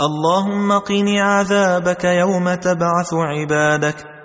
اللهم قني عذابك يوم تبعث عبادك